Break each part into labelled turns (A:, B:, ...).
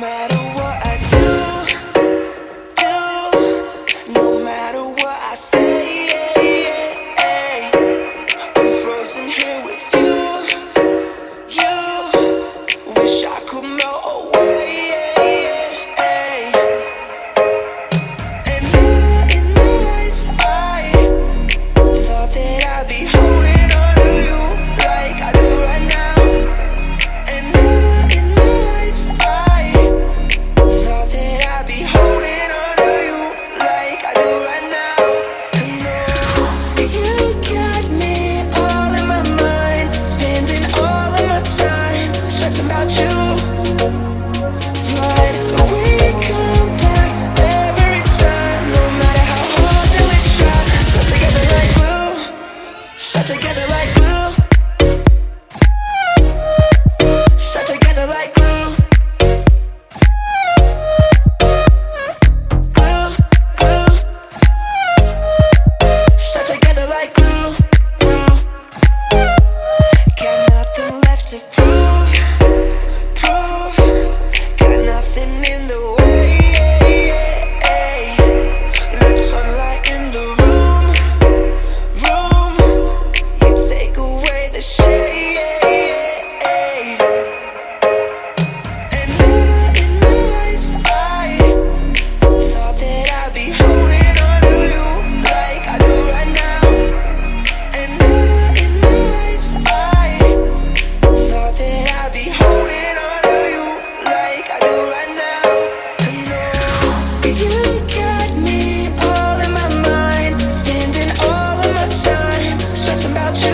A: matter.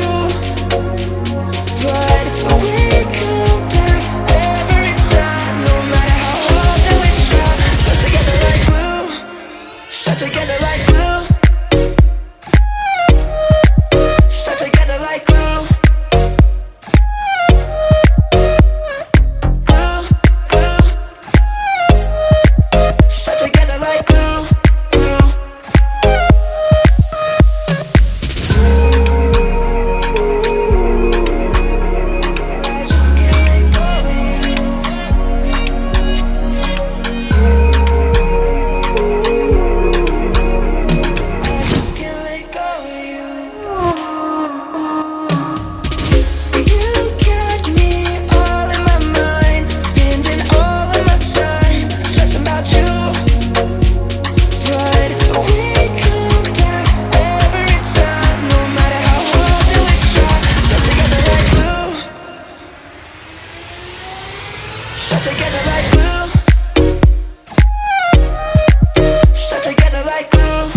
A: you. Together like glue. Together like glue.